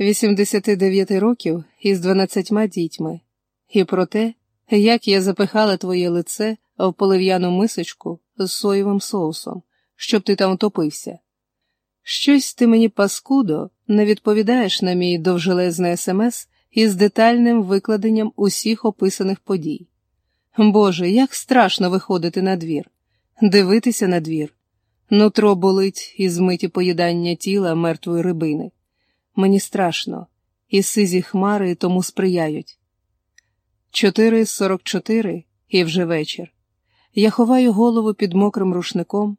89 років із 12 дітьми, і про те, як я запихала твоє лице в полив'яну мисочку з соєвим соусом, щоб ти там топився. Щось ти мені, паскудо, не відповідаєш на мій довжелезний смс із детальним викладенням усіх описаних подій. Боже, як страшно виходити на двір, дивитися на двір. Нутро болить і змиті поїдання тіла мертвої рибини. Мені страшно, і сизі хмари тому сприяють. Чотири сорок чотири і вже вечір. Я ховаю голову під мокрим рушником.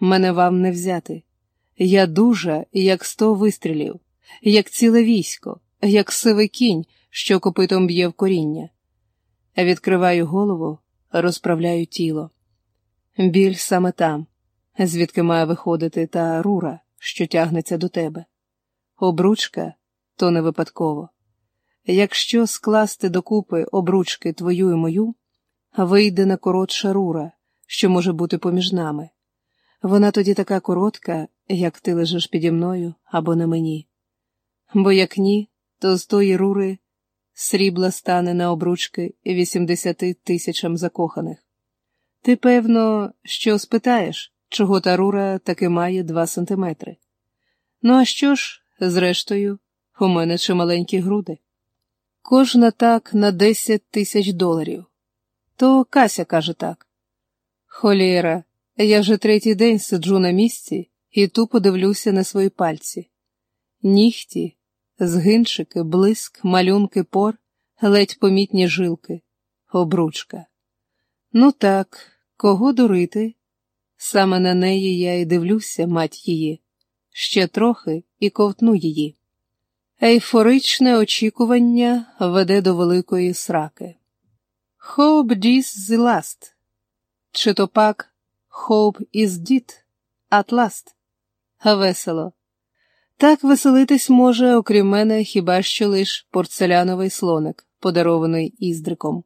Мене вам не взяти. Я дуже, як сто вистрілів, як ціле військо, як сивий кінь, що копитом б'є в коріння. Відкриваю голову, розправляю тіло. Біль саме там, звідки має виходити та рура, що тягнеться до тебе. Обручка то не випадково. Якщо скласти докупи обручки твою і мою, вийде на коротша рура, що може бути поміж нами. Вона тоді така коротка, як ти лежиш піді мною або на мені. Бо як ні, то з тої рури срібла стане на обручки вісімдесяти тисячам закоханих. Ти, певно, що спитаєш, чого та рура таки має два сантиметри. Ну, а що ж, зрештою, у мене чималенькі груди. Кожна так на десять тисяч доларів. То Кася каже так. Холєра, я вже третій день сиджу на місці і тупо дивлюся на свої пальці. Нігті, згинчики, блиск, малюнки пор, ледь помітні жилки, обручка. Ну так, кого дурити? Саме на неї я й дивлюся, мать її, ще трохи і ковтну її. Ейфоричне очікування веде до великої сраки. Hope this the last. Чи то пак Hope is did at last. Весело. Так веселитись може, окрім мене, хіба що лиш порцеляновий слоник, подарований іздриком.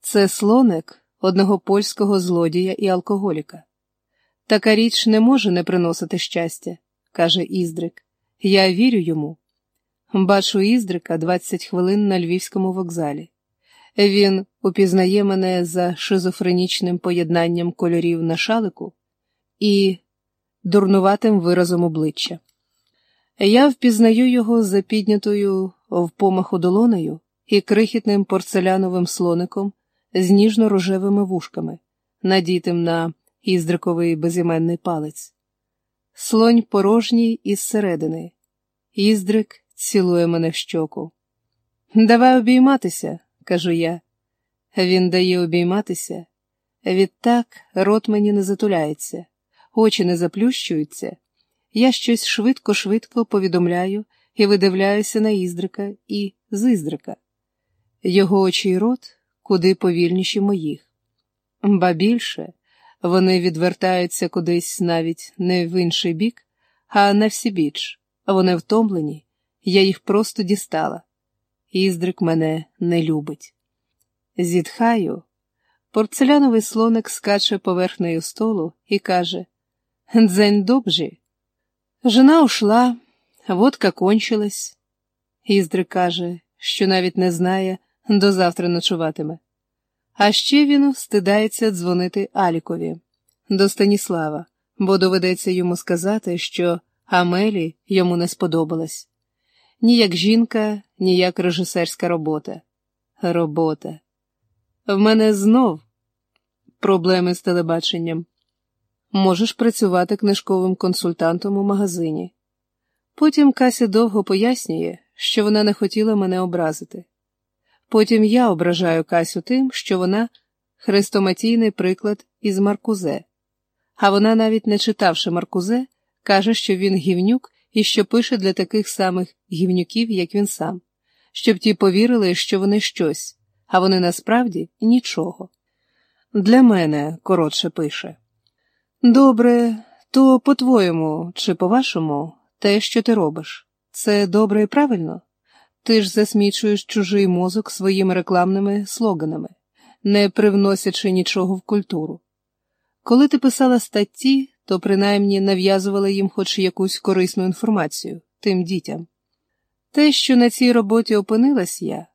Це слоник одного польського злодія і алкоголіка. Така річ не може не приносити щастя, каже Іздрик. Я вірю йому. Бачу Іздрика 20 хвилин на львівському вокзалі. Він упізнає мене за шизофренічним поєднанням кольорів на шалику і дурнуватим виразом обличчя. Я впізнаю його за піднятою в помаху долонею і крихітним порцеляновим слоником з ніжно-рожевими вушками, надітим на іздриковий безіменний палець. Слонь порожній із середини. Іздрик цілує мене в щоку. Давай обійматися, кажу я. Він дає обійматися. Відтак рот мені не затуляється, очі не заплющуються. Я щось швидко-швидко повідомляю і видивляюся на Іздрика і з Іздрика. Його очі й рот куди повільніші моїх. Ба більше вони відвертаються кудись навіть не в інший бік, а на всібіч. Вони втомлені, я їх просто дістала. Іздрик мене не любить. Зітхаю, порцеляновий слоник скаче поверхнею столу і каже: Дзень добжі. Жена ушла, водка кончилась. Іздрик каже, що навіть не знає, до завтра ночуватиме. А ще він стидається дзвонити Алікові до Станіслава, бо доведеться йому сказати, що Амелі йому не сподобалась. Ні як жінка, ні як режисерська робота. Робота. В мене знов проблеми з телебаченням. Можеш працювати книжковим консультантом у магазині. Потім Кася довго пояснює, що вона не хотіла мене образити. Потім я ображаю Касю тим, що вона хрестоматійний приклад із Маркузе, а вона, навіть не читавши Маркузе, каже, що він гівнюк і що пише для таких самих гівнюків, як він сам, щоб ті повірили, що вони щось, а вони насправді нічого. Для мене коротше пише. Добре, то по-твоєму чи по-вашому, те, що ти робиш, це добре і правильно? Ти ж засмічуєш чужий мозок своїми рекламними слоганами, не привносячи нічого в культуру. Коли ти писала статті, то принаймні нав'язувала їм хоч якусь корисну інформацію тим дітям. Те, що на цій роботі опинилась я,